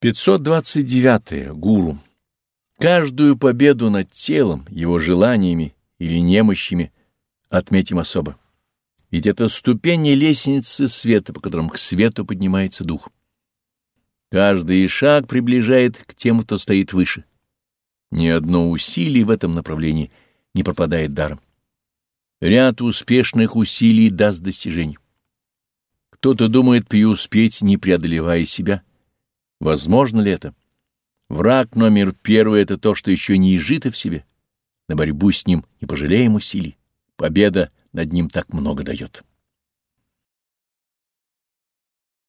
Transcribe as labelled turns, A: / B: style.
A: 529. Гуру. Каждую победу над телом, его желаниями или немощами отметим особо. Ведь это ступени лестницы света, по которым к свету поднимается дух. Каждый шаг приближает к тем, кто стоит выше. Ни одно усилие в этом направлении не пропадает даром. Ряд успешных усилий даст достижение. Кто-то думает преуспеть, не преодолевая себя — Возможно ли это? Враг номер первый — это то, что еще не изжито в себе. На борьбу с ним не пожалеем усилий. Победа над ним так много дает.